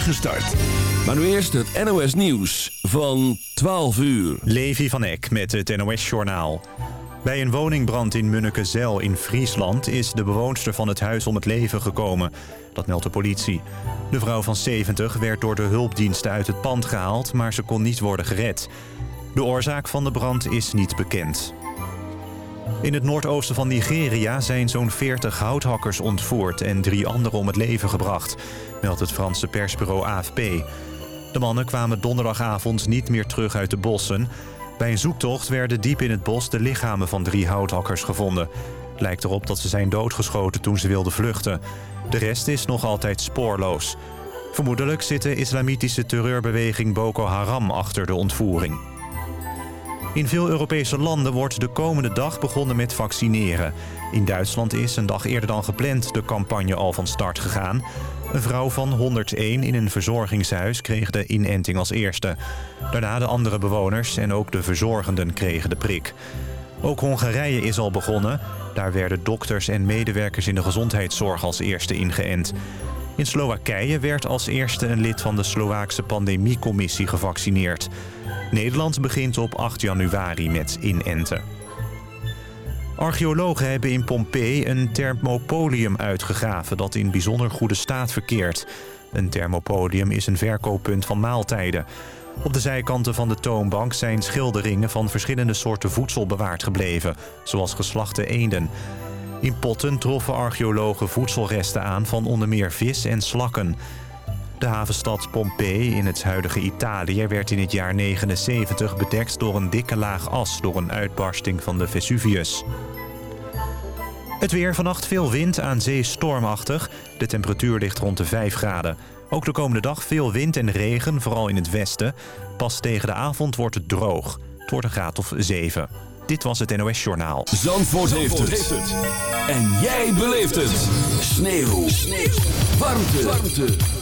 start. Maar nu eerst het NOS Nieuws van 12 uur. Levi van Eck met het NOS Journaal. Bij een woningbrand in Munnekezel in Friesland... is de bewoonster van het huis om het leven gekomen. Dat meldt de politie. De vrouw van 70 werd door de hulpdiensten uit het pand gehaald... maar ze kon niet worden gered. De oorzaak van de brand is niet bekend. In het noordoosten van Nigeria zijn zo'n 40 houthakkers ontvoerd... en drie anderen om het leven gebracht, meldt het Franse persbureau AFP. De mannen kwamen donderdagavond niet meer terug uit de bossen. Bij een zoektocht werden diep in het bos de lichamen van drie houthakkers gevonden. Lijkt erop dat ze zijn doodgeschoten toen ze wilden vluchten. De rest is nog altijd spoorloos. Vermoedelijk zit de islamitische terreurbeweging Boko Haram achter de ontvoering. In veel Europese landen wordt de komende dag begonnen met vaccineren. In Duitsland is een dag eerder dan gepland de campagne al van start gegaan. Een vrouw van 101 in een verzorgingshuis kreeg de inenting als eerste. Daarna de andere bewoners en ook de verzorgenden kregen de prik. Ook Hongarije is al begonnen. Daar werden dokters en medewerkers in de gezondheidszorg als eerste ingeënt. In Slowakije werd als eerste een lid van de Slovaakse pandemiecommissie gevaccineerd. Nederland begint op 8 januari met inenten. Archeologen hebben in Pompeii een thermopolium uitgegraven... dat in bijzonder goede staat verkeert. Een thermopolium is een verkooppunt van maaltijden. Op de zijkanten van de toonbank zijn schilderingen van verschillende soorten voedsel bewaard gebleven... zoals geslachte eenden. In potten troffen archeologen voedselresten aan van onder meer vis en slakken... De havenstad Pompeii in het huidige Italië werd in het jaar 79 bedekt door een dikke laag as door een uitbarsting van de Vesuvius. Het weer vannacht veel wind, aan zee stormachtig. De temperatuur ligt rond de 5 graden. Ook de komende dag veel wind en regen, vooral in het westen. Pas tegen de avond wordt het droog. Het wordt een graad of 7. Dit was het NOS Journaal. Zandvoort, heeft, het. En jij beleeft het. Sneeuw. Sneeuw. Warmte. Warmte.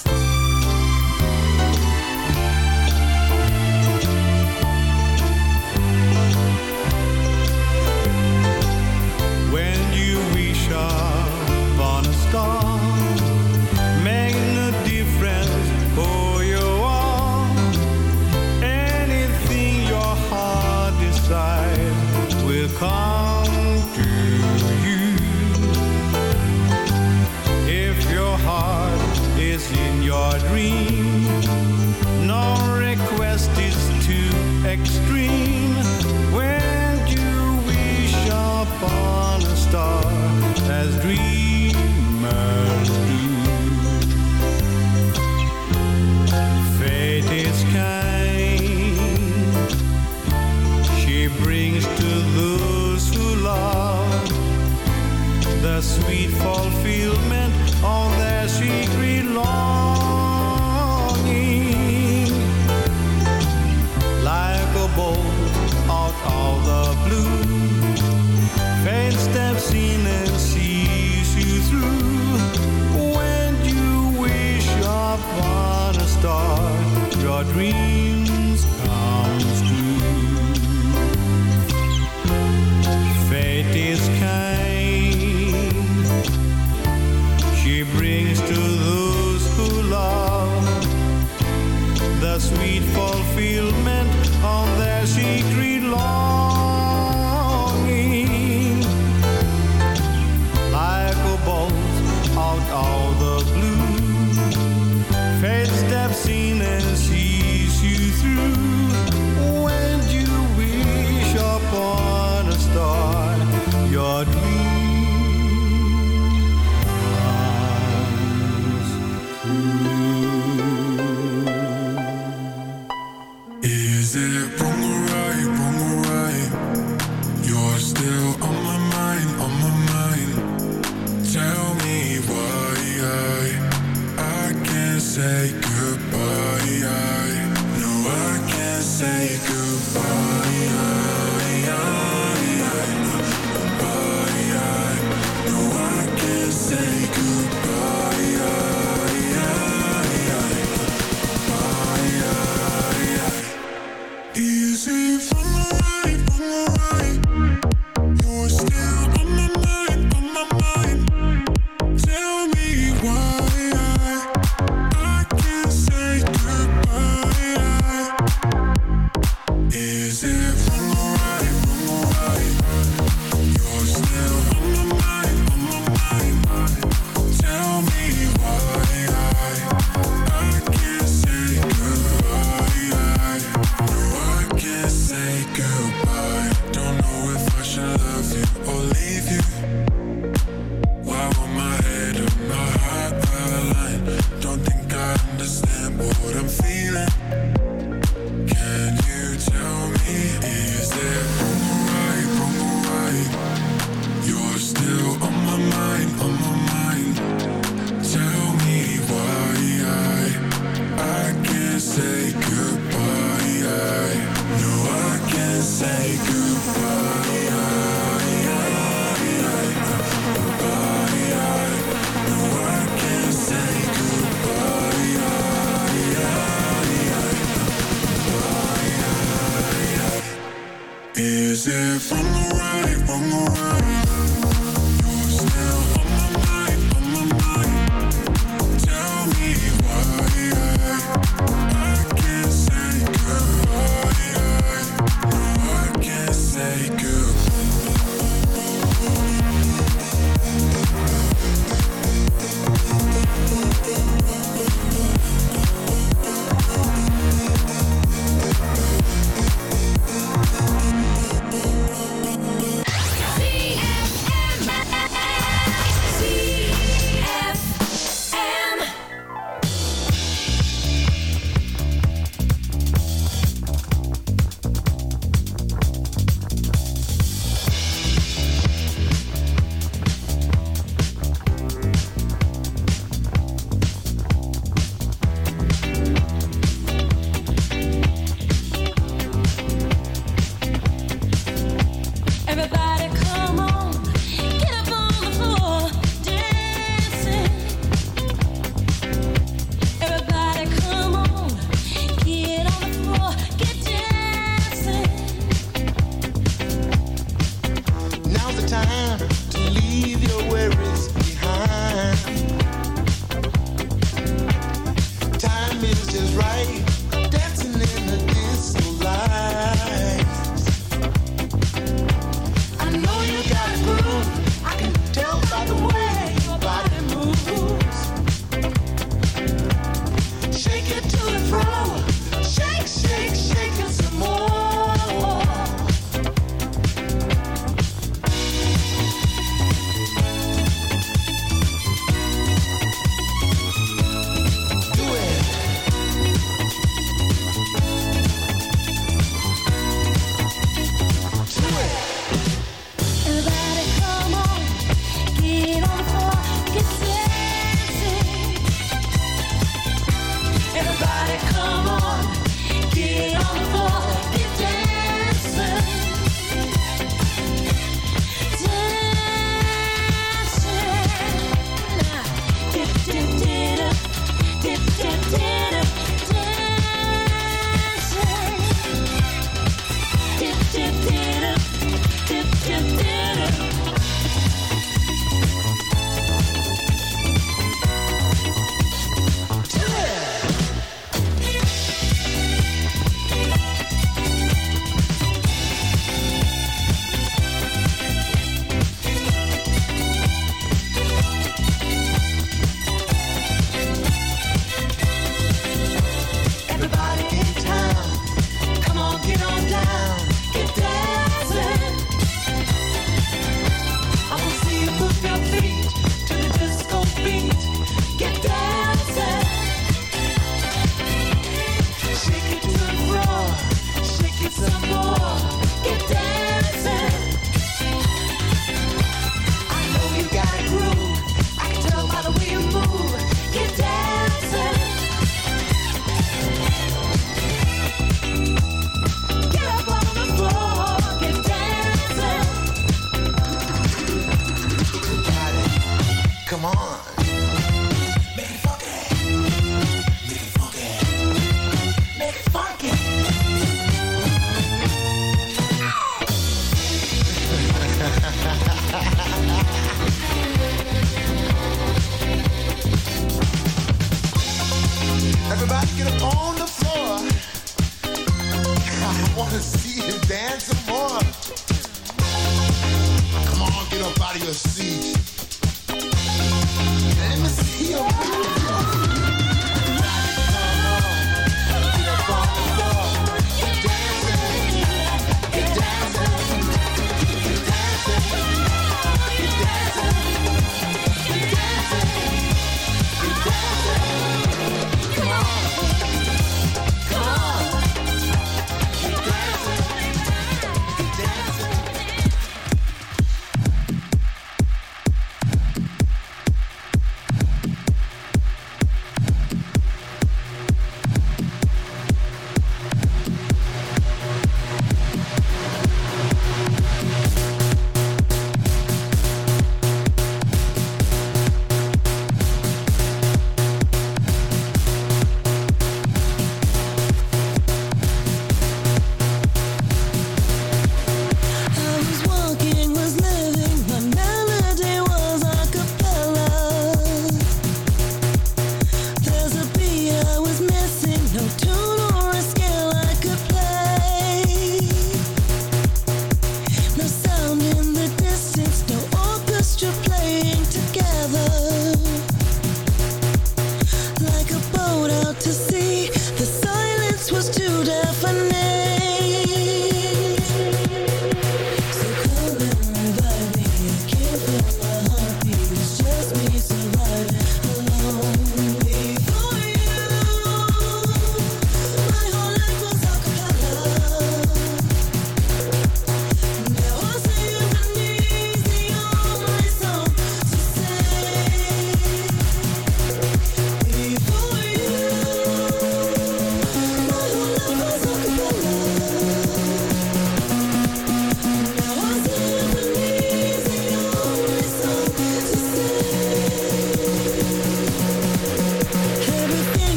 dream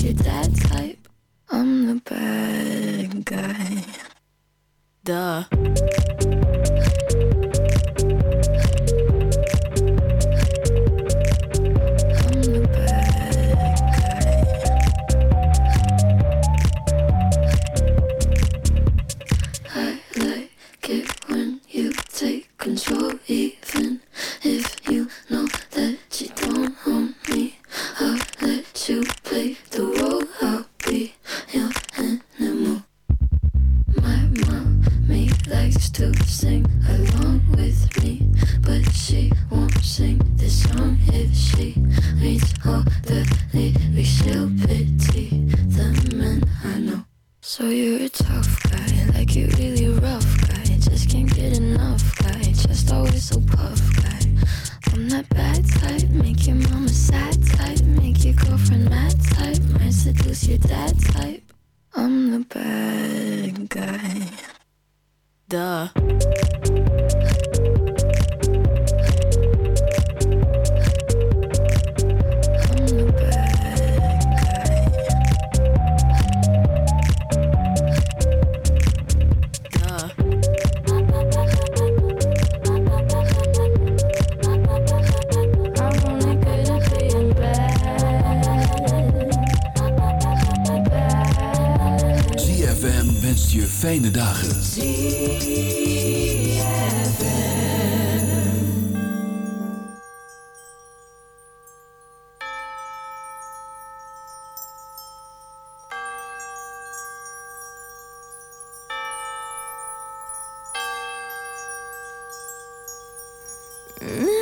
she dreads. Mm.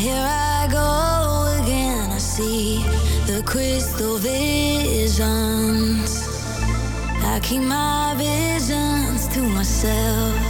here I go again. I see the crystal visions. I keep my visions to myself.